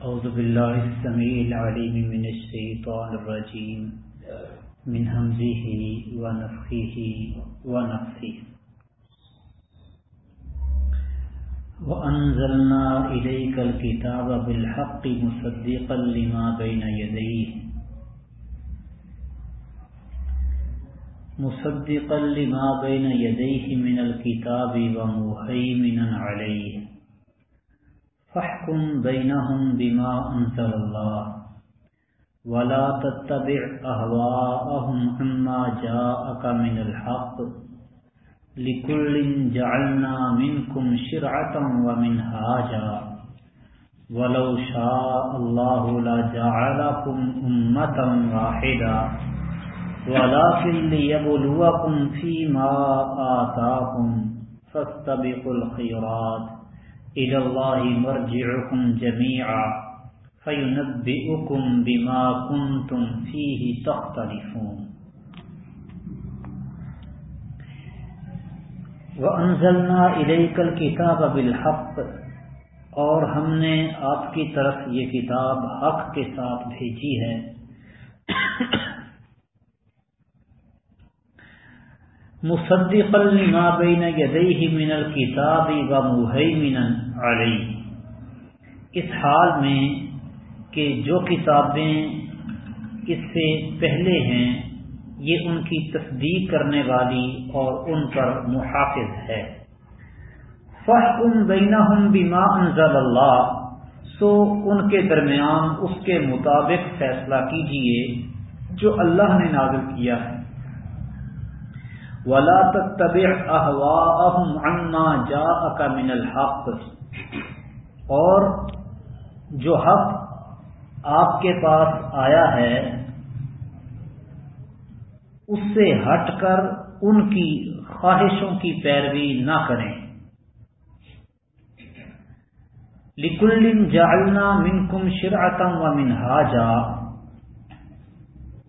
أعوذ بالله السميع العليم من الشيطان الرجيم. من همزه ونفخه ونفخه وأنزلنا إليك الكتاب بالحق مصدقا لما بين يديه. مصدقا لما بين يديه من الكتاب ومهيمنا عليه. فاحكم بينهم بما أنزل الله ولا تتبع أهواءهم عما جاءك من الحق لكل جعلنا منكم شرعة ومنهاجا ولو شاء الله لجعلكم أمة واحدة ولكن ليبلوكم فيما آتاكم فاستبقوا الخيرات إلى الله مرجعكم جميعا فينبئكم بما كنتم فيه تختلفون. وَأَنزَلْنَا إِلَيْكَ الْكِتَابَ بِالْحَقِّ اور ہم نے آپ کی طرف یہ کتاب حق کے ساتھ بھیجی ہے۔ مصدقا لما بین یدیہ من الكتاب و مہیمنا علی۔ اس حال میں کہ جو کتابیں اس سے پہلے ہیں، یہ ان کی تصدیق کرنے والی اور ان پر محافظ ہے۔ فَحْكُمْ بَيْنَهُمْ بِمَا أَنزَلَ اللَّهِ سو ان کے درمیان اس کے مطابق فیصلہ کیجیے جو اللہ نے نازل کیا ہے۔ ولا تتبع اهواءهم عما جاءك من الحق۔ اور جو حق آپ کے پاس آیا ہے، اس سے ہٹ کر ان کی خواہشوں کی پیروی نہ کریں۔ لکل جعلنا منکم شرعتم و منہاجا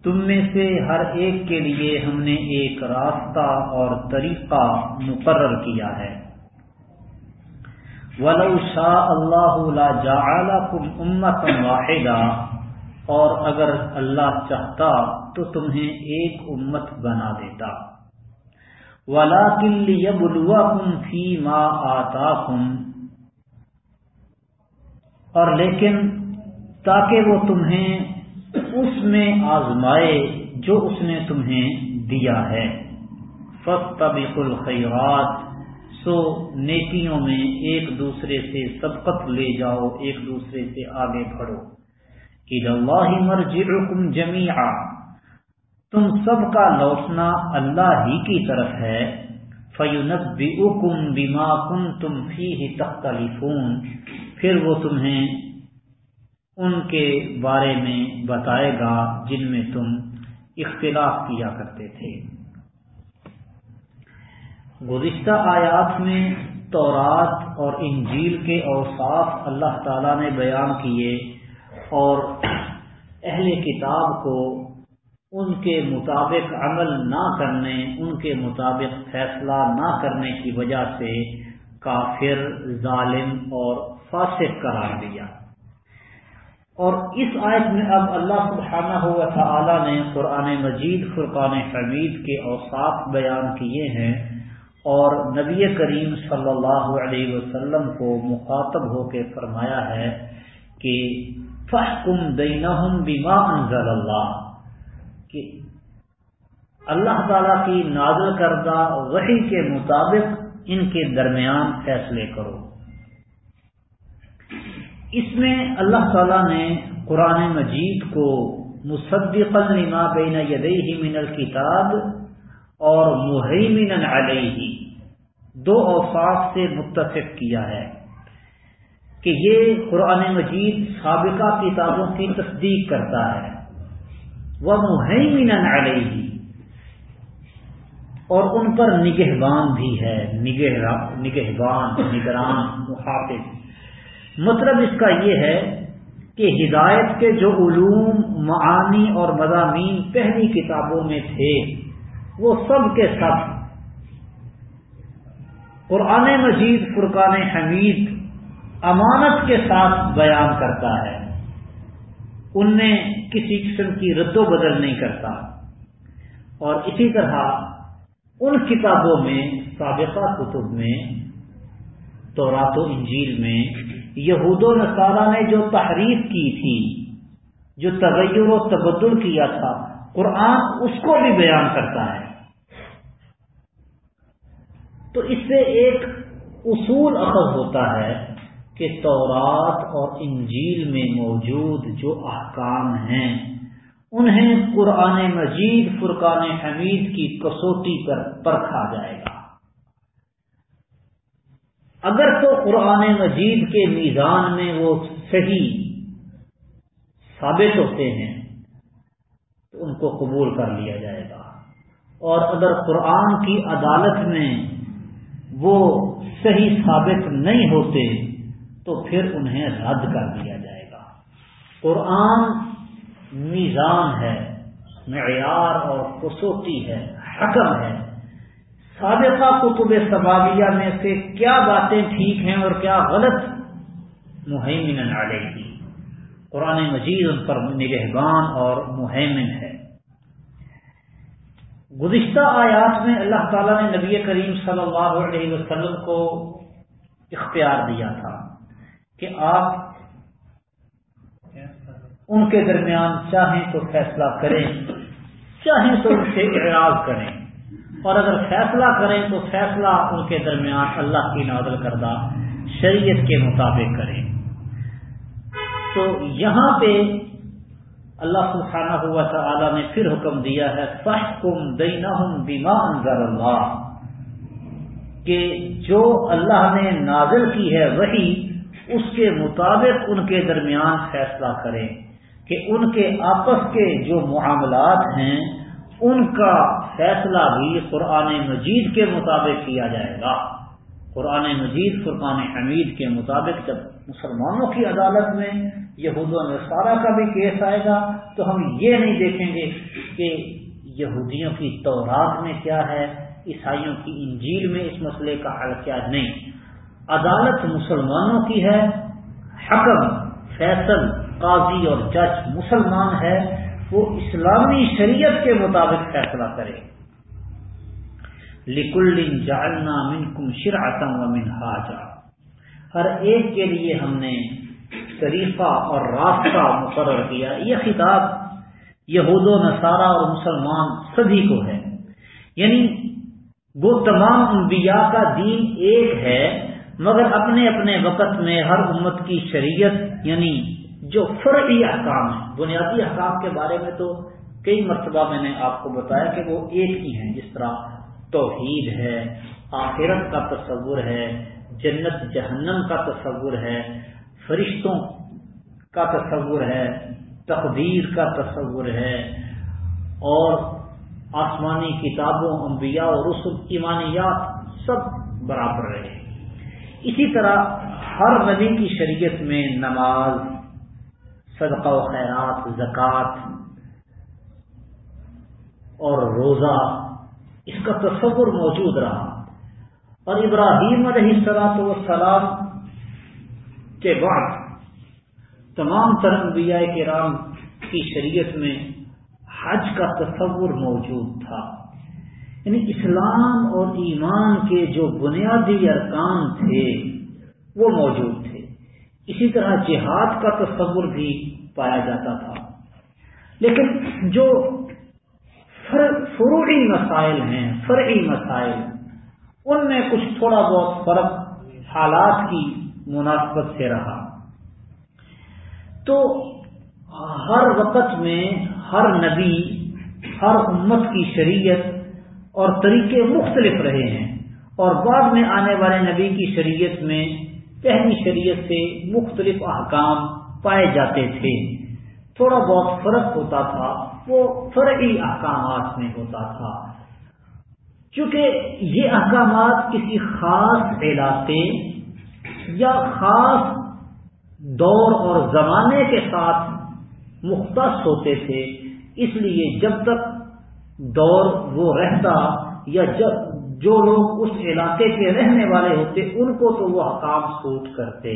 تم میں سے ہر ایک کے لیے ہم نے ایک راستہ اور طریقہ مقرر کیا ہے۔ ولو شاء اللہ لا جعلکم امت واحدہ اور اگر اللہ چاہتا تو تمہیں ایک امت بنا دیتا۔ ولاکن لیبلوکم فی ما آتاکم اور لیکن تاکہ وہ تمہیں اس میں آزمائے جو اس نے تمہیں دیا ہے۔ فَاسْتَبِقُ الْخَيْرَاتِ سو نیکیوں میں ایک دوسرے سے سبقت لے جاؤ، ایک دوسرے سے آگے بڑھو۔ اِذَا اللَّهِ مَرْجِعُكُمْ تم سب کا لوٹنا اللہ ہی کی طرف ہے۔ فَيُنَبِّئُكُمْ بِمَا كُنْتُمْ فِيهِ تَخْتَلِفُونَ۔ پھر وہ تمہیں ان کے بارے میں بتائے گا جن میں تم اختلاف کیا کرتے تھے۔ گزشتہ آیات میں تورات اور انجیل کے اوصاف اللہ تعالی نے بیان کیے اور اہل کتاب کو ان کے مطابق عمل نہ کرنے، ان کے مطابق فیصلہ نہ کرنے کی وجہ سے کافر، ظالم اور فاسق قرار دیا۔ اور اس آیت میں اب اللہ سبحانہ ہوا تعالی نے قرآن مجید، فرقان حمید کے اوساف بیان کیے ہیں اور نبی کریم صلی اللہ علیہ وسلم کو مخاطب ہو کے فرمایا ہے کہ فحکم دینہم بما انزل اللہ، کہ اللہ تعالی کی نازل کردہ وحی کے مطابق ان کے درمیان فیصلے کرو۔ اس میں اللہ تعالی نے قرآن مجید کو مصدق لما بین یدیہ من الکتاب اور محیمن علیہ دو اوصاف سے متفق کیا ہے کہ یہ قرآن مجید سابقہ کتابوں کی تصدیق کرتا ہے۔ وہ محیمن علیہ اور ان پر نگہبان بھی ہے نگہبان، نگران، محافظ۔ مطلب اس کا یہ ہے کہ ہدایت کے جو علوم، معانی اور مضامین پہلی کتابوں میں تھے، وہ سب کے سب قرآن مجید، فرقان حمید امانت کے ساتھ بیان کرتا ہے۔ ان میں کسی قسم کی رد و بدل نہیں کرتا۔ اور اسی طرح ان کتابوں میں، سابقہ کتب میں تو رات و انجیل میں یہود و نصارہ نے جو تحریف کی تھی، جو تغیر و تبدل کیا تھا، قرآن اس کو بھی بیان کرتا ہے۔ تو اس سے ایک اصول اخذ ہوتا ہے کہ تورات اور انجیل میں موجود جو احکام ہیں، انہیں قرآن مجید فرقان حمید کی کسوٹی پر پرکھا جائے گا۔ اگر تو قرآن مجید کے میزان میں وہ صحیح ثابت ہوتے ہیں، تو ان کو قبول کر لیا جائے گا۔ اور اگر قرآن کی عدالت میں وہ صحیح ثابت نہیں ہوتے، تو پھر انہیں رد کر دیا جائے گا۔ قرآن میزان ہے، معیار اور کسوٹی ہے، حکم ہے۔ سابقہ کتب سبابیہ میں سے کیا باتیں ٹھیک ہیں اور کیا غلط؟ مہمن علیہ۔ قرآن مجید ان پر نگہبان اور مہمن ہے۔ گزشتہ آیات میں اللہ تعالیٰ نے نبی کریم صلی اللہ علیہ وسلم کو اختیار دیا تھا کہ آپ ان کے درمیان چاہیں تو فیصلہ کریں، چاہیں تو ان سے اعراض کریں۔ اور اگر فیصلہ کریں تو فیصلہ ان کے درمیان اللہ کی نازل کردہ شریعت کے مطابق کریں۔ تو یہاں پہ اللہ سبحانہ ہوا تعالی نے پھر حکم دیا ہے فحکم دینہم بما انزل اللہ کہ جو اللہ نے نازل کی ہے وہی اس کے مطابق ان کے درمیان فیصلہ کریں کہ ان کے آپس کے جو معاملات ہیں ان کا فیصلہ بھی قرآن مجید کے مطابق کیا جائے گا۔ قرآن مجید، فرقان حمید کے مطابق جب مسلمانوں کی عدالت میں یہود و نصارہ کا بھی کیس آئے گا تو ہم یہ نہیں دیکھیں گے کہ یہودیوں کی تورات میں کیا ہے، عیسائیوں کی انجیل میں اس مسئلے کا حل کیا نہیں۔ عدالت مسلمانوں کی ہے، حکم، فیصل، قاضی اور جج مسلمان ہے۔ وہ اسلامی شریعت کے مطابق فیصلہ کرے۔ لکل جالنا من کم شرعتم و ہر ایک کے لیے ہم نے طریقہ اور راستہ مقرر کیا۔ یہ خطاب یہود و نصارہ اور مسلمان سبھی کو ہے۔ یعنی وہ تمام انبیاء کا دین ایک ہے، مگر اپنے اپنے وقت میں ہر امت کی شریعت یعنی جو فرعی احکام ہیں، بنیادی احکام کے بارے میں تو کئی مرتبہ میں نے آپ کو بتایا کہ وہ ایک ہی ہیں، جس طرح توحید ہے، آخرت کا تصور ہے، جنت جہنم کا تصور ہے، فرشتوں کا تصور ہے، تقدیر کا تصور ہے، اور آسمانی کتابوں، انبیاء اور رسول ایمانیات سب برابر رہے۔ اسی طرح ہر نبی کی شریعت میں نماز صدقہ و خیرات، زکوٰۃ اور روزہ، اس کا تصور موجود رہا۔ اور ابراہیم علیہ السلاط وسلام کے بعد تمام تر انبیاء کے رام کی شریعت میں حج کا تصور موجود تھا۔ یعنی اسلام اور ایمان کے جو بنیادی ارکان تھے وہ موجود تھے۔ اسی طرح جہاد کا تصور بھی پایا جاتا تھا۔ لیکن جو فروعی مسائل ہیں، فرعی مسائل، ان میں کچھ تھوڑا بہت فرق حالات کی مناسبت سے رہا۔ تو ہر وقت میں ہر نبی، ہر امت کی شریعت اور طریقے مختلف رہے ہیں اور بعد میں آنے والے نبی کی شریعت میں پہلی شریعت سے مختلف احکام پائے جاتے تھے۔ تھوڑا بہت فرق ہوتا تھا، وہ فرعی احکامات میں ہوتا تھا۔ چونکہ یہ احکامات کسی خاص علاقے یا خاص دور اور زمانے کے ساتھ مختص ہوتے تھے، اس لیے جب تک دور وہ رہتا یا جب جو لوگ اس علاقے کے رہنے والے ہوتے، ان کو تو وہ حکام سوٹ کرتے،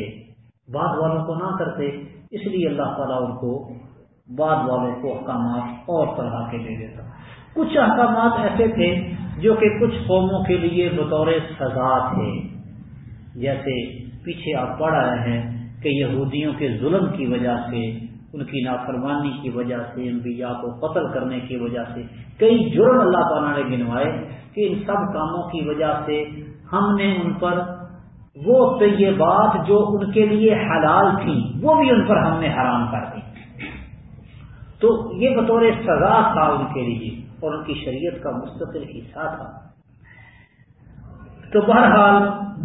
بعد والوں کو نہ کرتے، اس لیے اللہ تعالیٰ ان کو بعد والوں کو احکامات اور طرح کے دے دیتا۔ کچھ احکامات ایسے تھے جو کہ کچھ قوموں کے لیے بطور سزا تھے۔ جیسے پیچھے آپ پڑھ رہے ہیں کہ یہودیوں کے ظلم کی وجہ سے ان کی نافرمانی کی وجہ سے، انبیاء کو قتل کرنے کی وجہ سے، کئی جرم اللہ تعالیٰ نے گنوائے کہ ان سب کاموں کی وجہ سے ہم نے ان پر وہ طیبات جو ان کے لیے حلال تھی وہ بھی ان پر ہم نے حرام کر دی۔ تو یہ بطور سزا تھا ان کے لیے اور ان کی شریعت کا مستقل حصہ تھا۔ تو بہرحال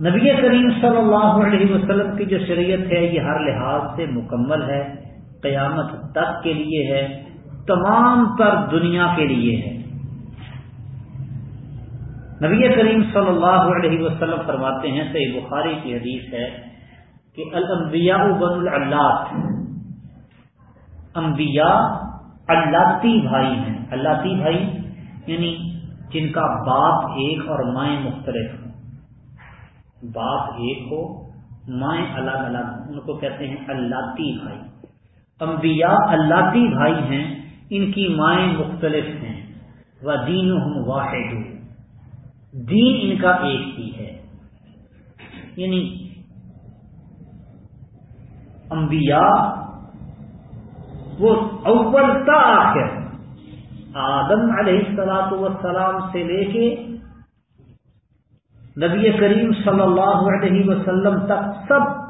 نبی کریم صلی اللہ علیہ وسلم کی جو شریعت ہے، یہ ہر لحاظ سے مکمل ہے۔ قیامت تک کے لیے ہے، تمام تر دنیا کے لیے ہے۔ نبی کریم صلی اللہ علیہ وسلم فرماتے ہیں، صحیح بخاری کی حدیث ہے کہ الانبیاء بن اللہ انبیاء اللہ بھائی ہیں۔ اللہ بھائی یعنی جن کا باپ ایک اور مائیں مختلف ہوں باپ ایک ہو، مائیں الگ الگ ان کو کہتے ہیں اللہ بھائی۔ انبیاء اللہ بھائی ہیں، ان کی مائیں مختلف ہیں۔ وہ دین واحد۔ دین ان کا ایک ہی ہے۔ یعنی انبیاء وہ اول تا آخر۔ آدم علیہ السلاط وسلام سے لے کے نبی کریم صلی اللہ علیہ وسلم تک سب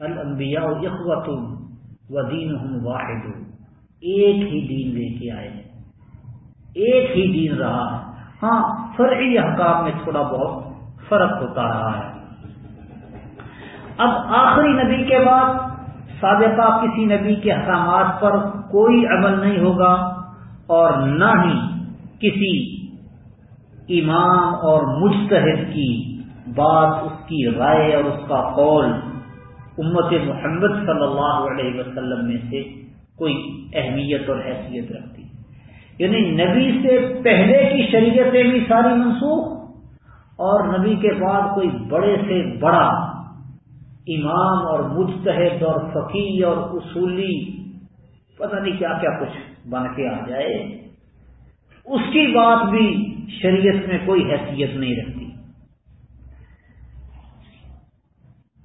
الانبیاء اخوت و دین واحد ایک ہی دین لے کے آئے ایک ہی دین رہا۔ ہے ہاں فرعی احکام میں تھوڑا بہت فرق ہوتا رہا ہے۔ اب آخری نبی کے بعد سابقہ کسی نبی کے احکامات پر کوئی عمل نہیں ہوگا اور نہ ہی کسی امام اور مجتہد کی بات، اس کی رائے اور اس کا قول امت محمد صلی اللہ علیہ وسلم میں سے کوئی اہمیت اور حیثیت رکھتی۔ یعنی نبی سے پہلے کی شریعتیں بھی ساری منسوخ اور نبی کے بعد کوئی بڑے سے بڑا امام اور مجتہد اور فقی اور اصولی پتہ نہیں کیا کیا کچھ بن کے آ جائے، اس کی بات بھی شریعت میں کوئی حیثیت نہیں رکھتی۔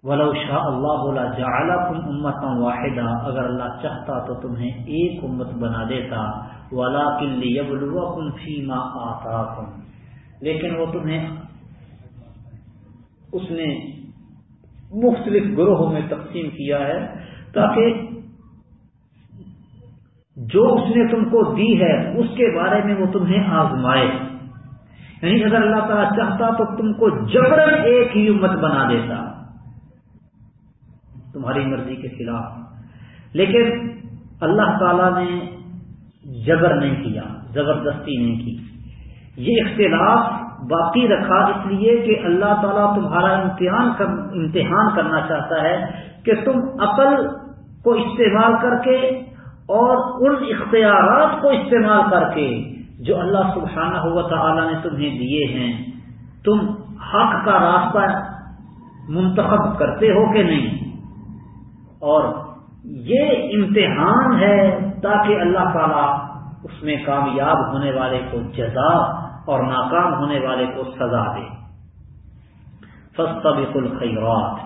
ولو شاہ اللہ بولا جا تم امت واحدہ اگر اللہ چاہتا تو تمہیں ایک امت بنا دیتا ولا کن فیما آتا لیکن وہ تمہیں اس نے مختلف گروہوں میں تقسیم کیا ہے تاکہ جو اس نے تم کو دی ہے اس کے بارے میں وہ تمہیں آزمائے۔ یعنی اگر اللہ تعالیٰ چاہتا تو تم کو جبرن ایک ہی امت بنا دیتا۔ تمہاری مرضی کے خلاف۔ لیکن اللہ تعالی نے جبر نہیں کیا، زبردستی نہیں کی۔ یہ اختلاف باقی رکھا اس لیے کہ اللہ تعالیٰ تمہارا امتحان امتحان کرنا چاہتا ہے کہ تم عقل کو استعمال کر کے اور ان اختیارات کو استعمال کر کے جو اللہ سبحانہ ہوا تعالیٰ نے تمہیں دیے ہیں، تم حق کا راستہ منتخب کرتے ہو کہ نہیں؟ اور یہ امتحان ہے تاکہ اللہ تعالیٰ اس میں کامیاب ہونے والے کو جزا اور ناکام ہونے والے کو سزا دے۔ فسطب الخیرات۔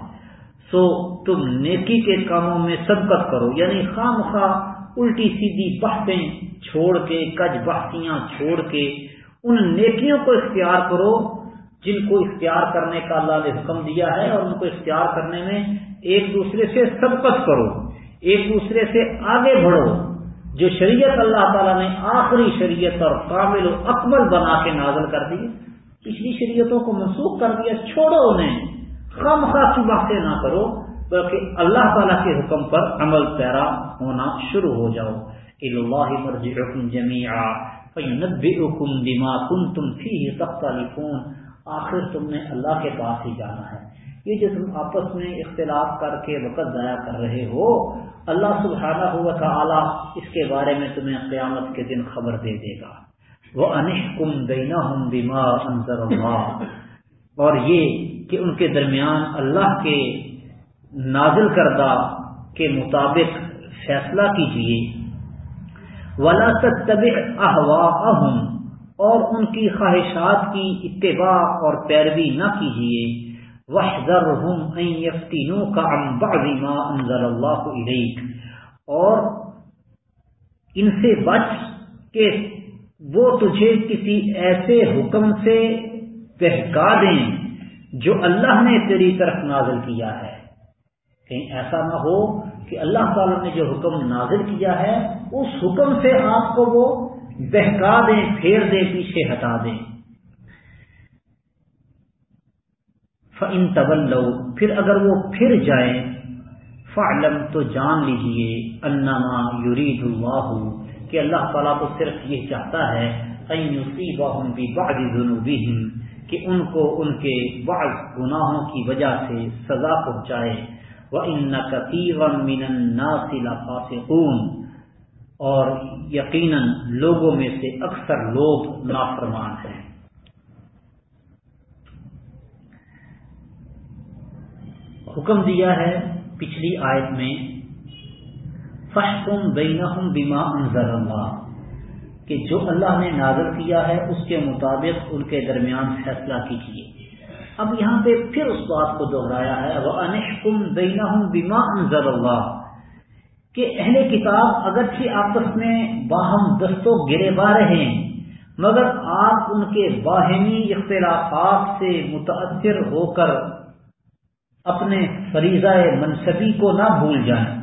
سو تم نیکی کے کاموں میں سبقت کرو یعنی خام خواہ الٹی سیدھی بحثیں چھوڑ کے، کج بحثیاں چھوڑ کے، ان نیکیوں کو اختیار کرو جن کو اختیار کرنے کا اللہ نے حکم دیا ہے اور ان کو اختیار کرنے میں ایک دوسرے سے سبقت کرو، ایک دوسرے سے آگے بڑھو۔ جو شریعت اللہ تعالیٰ نے آخری شریعت اور کامل و اکمل بنا کے نازل کر دی، پچھلی شریعتوں کو منسوخ کر دیا، چھوڑو انہیں۔ خام خاصی باتیں نہ کرو، بلکہ اللہ تعالیٰ کے حکم پر عمل پیرا ہونا شروع ہو جاؤ۔ اللہ مرضی حکم جمیا حکم دما کن تم فی تختہ آخر تم نے اللہ کے پاس ہی جانا ہے۔ یہ جو تم آپس میں اختلاف کر کے وقت ضائع کر رہے ہو، اللہ سبحانہ ہوا تھا اس کے بارے میں تمہیں قیامت کے دن خبر دے دے گا۔ وہ انش کم دینا ہوں بیمار اور یہ کہ ان کے درمیان اللہ کے نازل کردہ کے مطابق فیصلہ کیجیے۔ ولا تب احوا اور ان کی خواہشات کی اتباع اور پیروی نہ کیجیے۔ وحذرهم ان يفتنوك عن بعض ما انزل الله اليك اور ان سے بچ کہ وہ تجھے کسی ایسے حکم سے بہکا دیں جو اللہ نے تیری طرف نازل کیا ہے۔ کہیں ایسا نہ ہو کہ اللہ تعالی نے جو حکم نازل کیا ہے، اس حکم سے آپ کو وہ بہکا دیں، پھیر دیں، پیچھے ہٹا دیں۔ فن طبل پھر اگر وہ پھر جائیں فعلم تو جان لیجیے، انما یرید اللہ، کہ اللہ تعالیٰ تو صرف یہ چاہتا ہے ذنوبہم، کہ ان کو ان کے بعض گناہوں کی وجہ سے سزا پہنچائے۔ وہ ان فاسقون اور یقیناً لوگوں میں سے اکثر لوگ نافرمان ہیں۔ حکم دیا ہے پچھلی آیت میں فشکم بینہم بیما انزل اللہ کہ جو اللہ نے نازل کیا ہے، اس کے مطابق ان کے درمیان فیصلہ کیجیے۔ اب یہاں پہ پھر اس بات کو دوہرایا ہے وہ انشکم بینہم بیما انزل اللہ کہ اہل کتاب اگرچہ آپس میں باہم دستوں گرے با رہے ہیں، مگر آپ ان کے باہمی اختلافات سے متاثر ہو کر اپنے فریضہ منصبی کو نہ بھول جائیں۔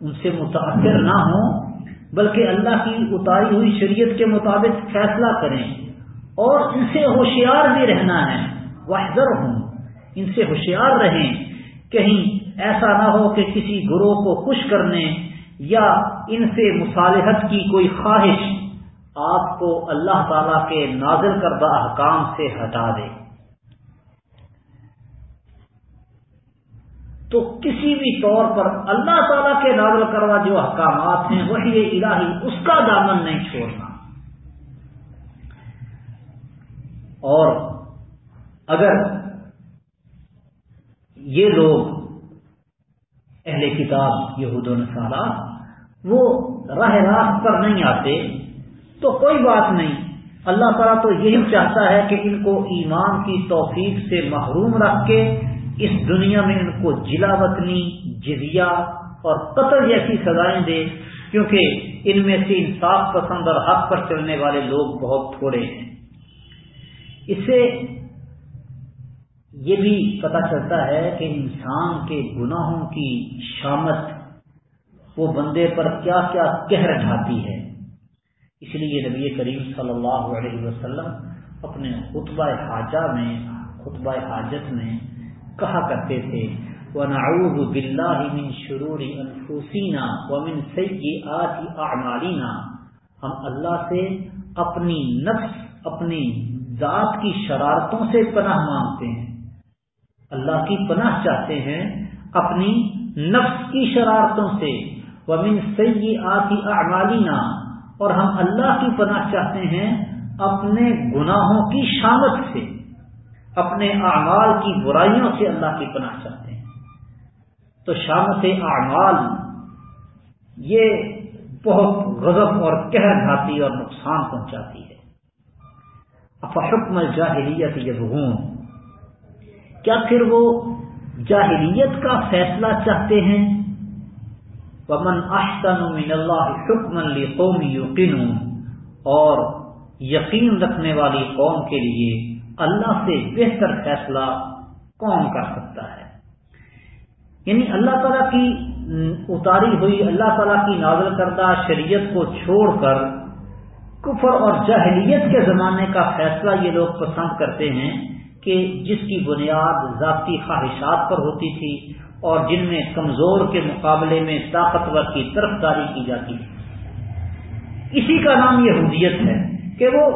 ان سے متاثر نہ ہوں، بلکہ اللہ کی اتاری ہوئی شریعت کے مطابق فیصلہ کریں۔ اور ان سے ہوشیار بھی رہنا ہے واحضر ہوں ان سے ہوشیار رہیں۔ کہیں ایسا نہ ہو کہ کسی گروہ کو خوش کرنے یا ان سے مصالحت کی کوئی خواہش آپ کو اللہ تعالی کے نازل کردہ احکام سے ہٹا دے۔ تو کسی بھی طور پر اللہ تعالی کے نازل کروا جو احکامات ہیں وہی الہی، اس کا دامن نہیں چھوڑنا۔ اور اگر یہ لوگ اہل کتاب، یہود و نصارہ، وہ راہ راست پر نہیں آتے، تو کوئی بات نہیں۔ اللہ تعالیٰ تو یہی چاہتا ہے کہ ان کو ایمان کی توفیق سے محروم رکھ کے اس دنیا میں ان کو جلا وطنی جزیا اور قتل جیسی سزائیں دے، کیونکہ ان میں سے انصاف پسند اور حق پر چلنے والے لوگ بہت تھوڑے ہیں۔ اس سے یہ بھی پتہ چلتا ہے کہ انسان کے گناہوں کی شامت وہ بندے پر کیا کیا کہر ڈھاتی ہے۔ اس لیے نبی کریم صلی اللہ علیہ وسلم اپنے خطبہ حاجہ میں، خطبہ حاجت میں کہا کرتے تھے، وَنَعُوذُ بِاللَّهِ مِن شُرُورِ أَنفُسِنَا وَمِن سَيِّئَاتِ أَعْمَالِنَا۔ ہم اللہ سے اپنی نفس، اپنی ذات کی شرارتوں سے پناہ مانگتے ہیں۔ اللہ کی پناہ چاہتے ہیں اپنی نفس کی شرارتوں سے۔ وَمِن سَيِّئَاتِ أَعْمَالِنَا، اور ہم اللہ کی پناہ چاہتے ہیں اپنے گناہوں کی شامت سے۔ اپنے اعمال کی برائیوں سے اللہ کی پناہ چاہتے ہیں۔ تو شامت اعمال، یہ بہت غضب اور کہر ڈھاتی اور نقصان پہنچاتی ہے۔ افحکم الجاہلیت یبغون کیا پھر وہ جاہلیت کا فیصلہ چاہتے ہیں؟ ومن احسن من اللہ حکم لقوم یقینون اور یقین رکھنے والی قوم کے لیے اللہ سے بہتر فیصلہ کون کر سکتا ہے؟ یعنی اللہ تعالیٰ کی اتاری ہوئی، اللہ تعالیٰ کی نازل کردہ شریعت کو چھوڑ کر کفر اور جہلیت کے زمانے کا فیصلہ یہ لوگ پسند کرتے ہیں کہ جس کی بنیاد ذاتی خواہشات پر ہوتی تھی اور جن میں کمزور کے مقابلے میں طاقتور کی طرف داری کی جاتی تھی۔ اسی کا نام یہودیت ہے کہ وہ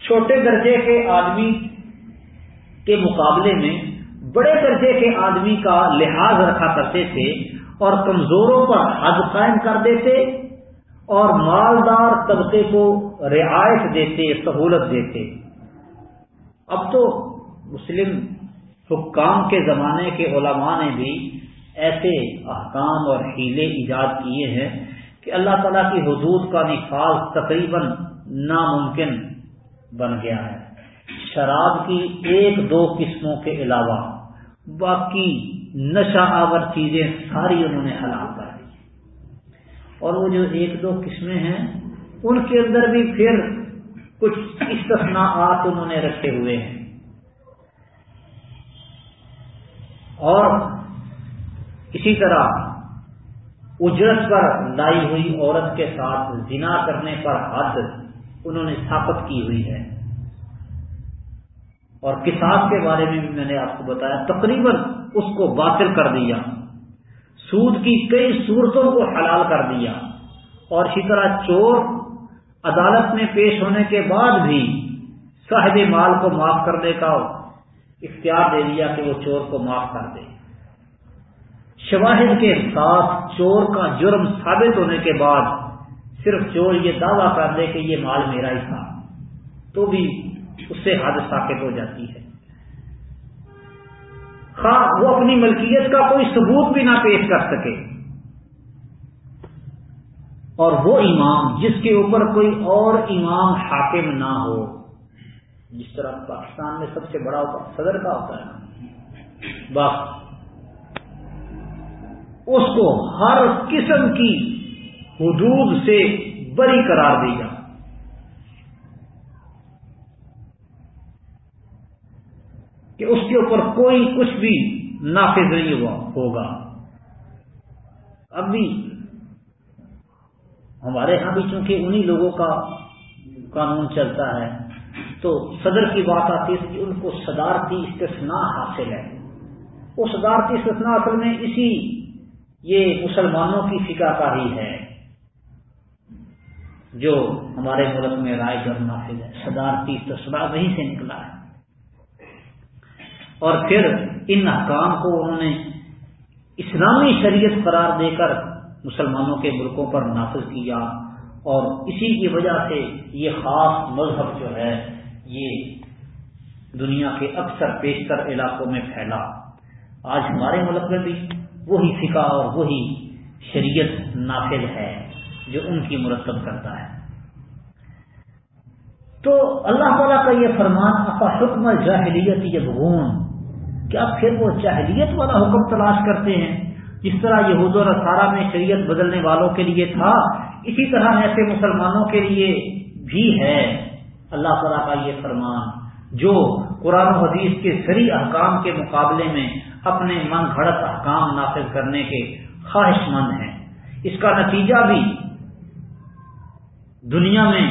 چھوٹے درجے کے آدمی کے مقابلے میں بڑے درجے کے آدمی کا لحاظ رکھا کرتے تھے اور کمزوروں پر حد قائم کر دیتے اور مالدار طبقے کو رعایت دیتے، سہولت دیتے۔ اب تو مسلم حکام کے زمانے کے علماء نے بھی ایسے احکام اور ہیلے ایجاد کیے ہیں کہ اللہ تعالیٰ کی حدود کا نفاذ تقریباً ناممکن بن گیا ہے۔ شراب کی ایک دو قسموں کے علاوہ باقی نشہ آور چیزیں ساری انہوں نے حلال کر دی اور وہ جو ایک دو قسمیں ہیں، ان کے اندر بھی پھر کچھ استثناءات انہوں نے رکھے ہوئے ہیں۔ اور اسی طرح اجرت پر لائی ہوئی عورت کے ساتھ زنا کرنے پر حد انہوں نے ثابت کی ہوئی ہے۔ اور کسان کے بارے میں بھی میں نے آپ کو بتایا، تقریباً اس کو باطل کر دیا۔ سود کی کئی صورتوں کو حلال کر دیا۔ اور اسی طرح چور عدالت میں پیش ہونے کے بعد بھی صاحب مال کو معاف کرنے کا اختیار دے دیا کہ وہ چور کو معاف کر دے۔ شواہد کے ساتھ چور کا جرم ثابت ہونے کے بعد صرف چور یہ دعویٰ کر دے کہ یہ مال میرا ہی تھا، تو بھی اس سے حد ثابت ہو جاتی ہے۔ خواہ وہ اپنی ملکیت کا کوئی ثبوت بھی نہ پیش کر سکے۔ اور وہ امام جس کے اوپر کوئی اور امام حاکم نہ ہو۔ جس طرح پاکستان میں سب سے بڑا ہوتا صدر کا ہوتا ہے بس۔ اس کو ہر قسم کی حدود سے بری قرار دیا کہ اس کے اوپر کوئی کچھ بھی نافذ نہیں ہوا ہوگا۔ اب بھی ہمارے ہاں بھی چونکہ انہی لوگوں کا قانون چلتا ہے تو صدر کی بات آتی ہے کہ ان کو صدارتی استثناء حاصل ہے۔ وہ صدارتی استثناء اصل میں اسی یہ مسلمانوں کی فکا کا ہی ہے جو ہمارے ملک میں رائے اور نافذ ہے۔ صدارتی استثناء وہیں سے نکلا ہے۔ اور پھر ان احکام کو انہوں نے اسلامی شریعت قرار دے کر مسلمانوں کے ملکوں پر نافذ کیا اور اسی کی وجہ سے یہ خاص مذہب جو ہے یہ دنیا کے اکثر بیشتر علاقوں میں پھیلا۔ آج ہمارے ملک میں بھی وہی فقہ اور وہی شریعت نافذ ہے جو ان کی مرتب کرتا ہے۔ تو اللہ تعالیٰ کا یہ فرمان اپا حکم جاہلیت یبغون کیا پھر وہ جاہلیت والا حکم تلاش کرتے ہیں؟ جس طرح یہ حضور سارا میں شریعت بدلنے والوں کے لیے تھا، اسی طرح ایسے مسلمانوں کے لیے بھی ہے۔ اللہ تعالیٰ کا یہ فرمان، جو قرآن و حدیث کے سری احکام کے مقابلے میں اپنے من گھڑت احکام نافذ کرنے کے خواہش مند ہیں۔ اس کا نتیجہ بھی دنیا میں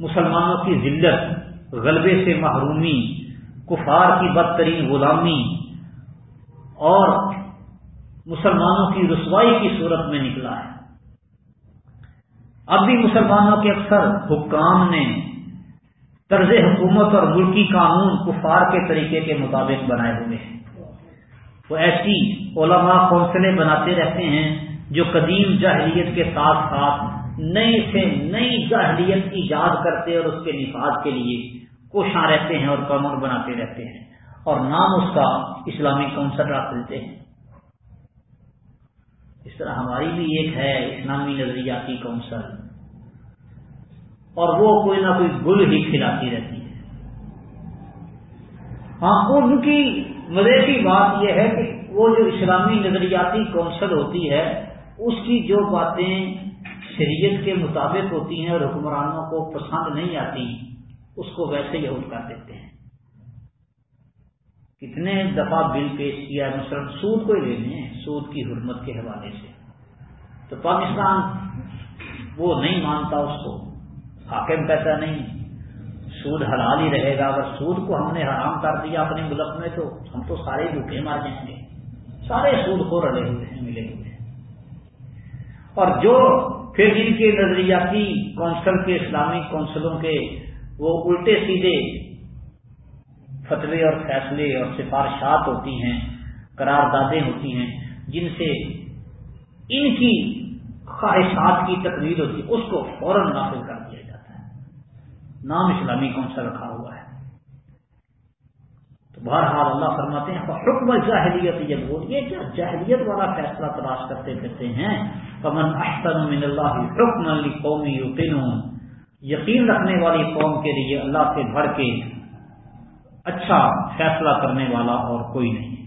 مسلمانوں کی ذلت، غلبے سے محرومی، کفار کی بدترین غلامی اور مسلمانوں کی رسوائی کی صورت میں نکلا ہے۔ اب بھی مسلمانوں کے اکثر حکام نے طرز حکومت اور ملکی قانون کفار کے طریقے کے مطابق بنائے ہوئے ہیں۔ وہ ایسی علماء کونسلیں بناتے رہتے ہیں جو قدیم جاہلیت کے ساتھ ساتھ نئی سے نئی جاہلیت ایجاد کرتے اور اس کے نفاذ کے لیے کوشاں رہتے ہیں اور قانون بناتے رہتے ہیں اور نام اس کا اسلامی کونسل رکھ دیتے ہیں۔ اس طرح ہماری بھی ایک ہے اسلامی نظریاتی کونسل۔ اور وہ کوئی نہ کوئی گل ہی کھلاتی رہتی ہے۔ ہاں ان کی مزے کی بات یہ ہے کہ وہ جو اسلامی نظریاتی کونسل ہوتی ہے، اس کی جو باتیں شریعت کے مطابق ہوتی ہیں اور حکمرانوں کو پسند نہیں آتی، اس کو ویسے ہی کر دیتے ہیں۔ کتنے دفعہ بل پیش کیا، مثلاً سود کو ہی لے لیں، سود کی حرمت کے حوالے سے۔ تو پاکستان وہ نہیں مانتا اس کو۔ حاکم کہتا نہیں، سود حلال ہی رہے گا، اگر سود کو ہم نے حرام کر دیا اپنے ملک میں تو ہم تو سارے بھوکے مار جائیں گے۔ سارے سود کو رلے ہوئے ہیں، ملے ہوئے ہیں۔ اور جو پھر جن کے نظریاتی کونسل کے، اسلامی کونسلوں کے، وہ الٹے سیدھے فتوے اور فیصلے اور سفارشات ہوتی ہیں، قراردادیں ہوتی ہیں، جن سے ان کی خواہشات کی تکمیل ہوتی ہے اس کو فوراً نافذ کر دیا جاتا نام اسلامی کون سا رکھا ہوا ہے۔ تو بہرحال اللہ فرماتے ہیں حکم جاہلیت یہ بول یہ کیا جاہلیت والا فیصلہ تلاش کرتے پھرتے ہیں؟ پمن احسن من اللہ حکم علی قومی یقین رکھنے والی قوم کے لیے اللہ سے بڑھ کے اچھا فیصلہ کرنے والا اور کوئی نہیں۔